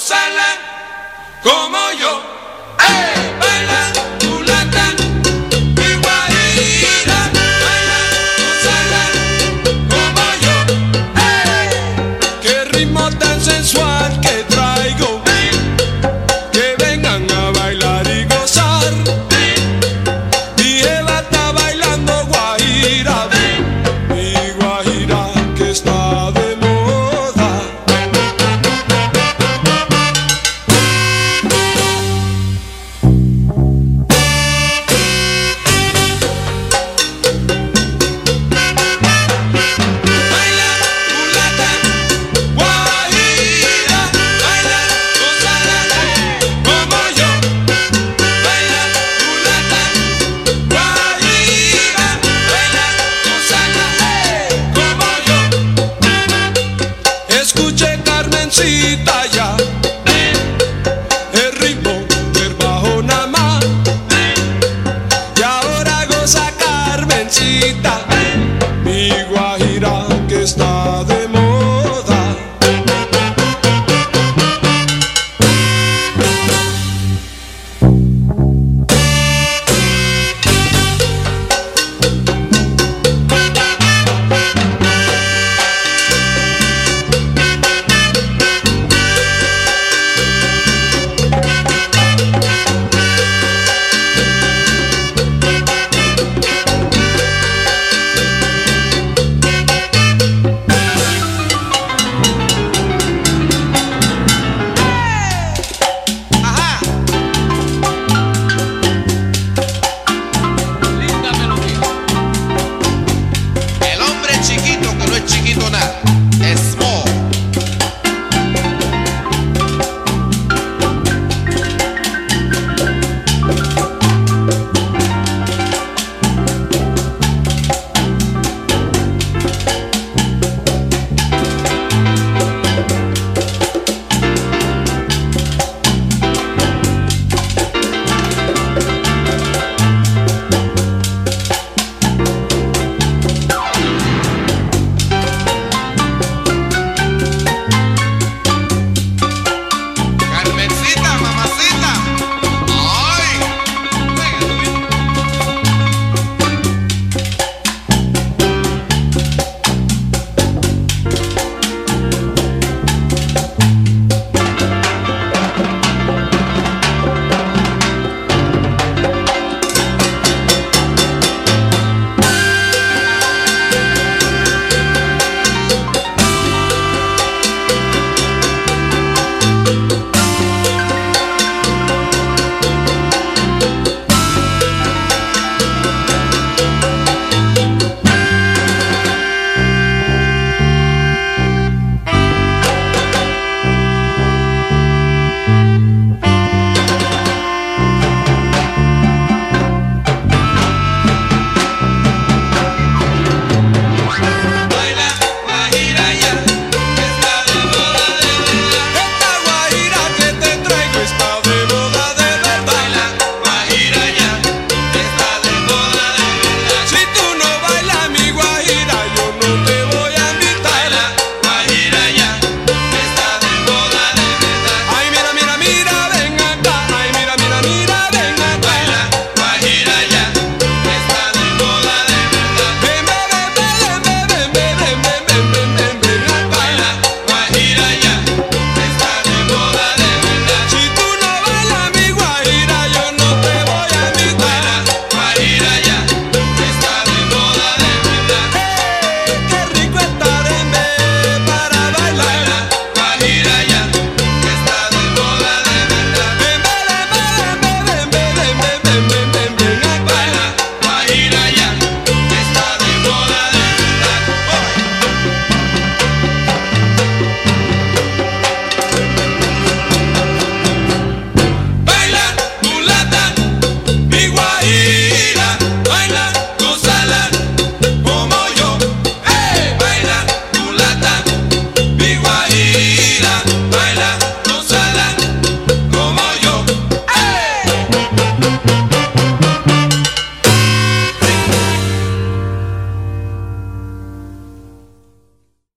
gozala como yo. ¡Ey! Baila, mulata, mi guarida. Baila, gozala como yo. ¡Ey! ¡Qué ritmo tan sensual! mira